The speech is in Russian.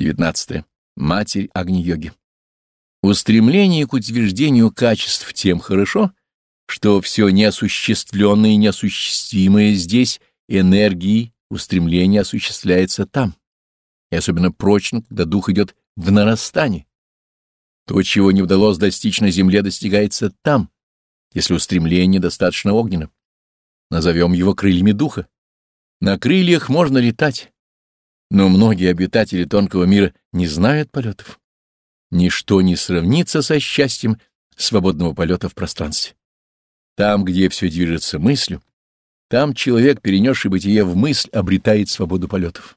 19. Матерь Агни-йоги. Устремление к утверждению качеств тем хорошо, что все неосуществленное и неосуществимое здесь энергией устремление осуществляется там, и особенно прочно, когда дух идет в нарастание. То, чего не удалось достичь на земле, достигается там, если устремление достаточно огненно. Назовем его крыльями духа. На крыльях можно летать, но многие обитатели тонкого мира не знают полетов. Ничто не сравнится со счастьем свободного полета в пространстве. Там, где все движется мыслью, там человек, перенесший бытие в мысль, обретает свободу полетов.